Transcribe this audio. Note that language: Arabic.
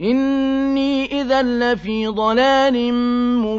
إِنِّي إِذًا لَّفِي ضَلَالٍ مُّبِينٍ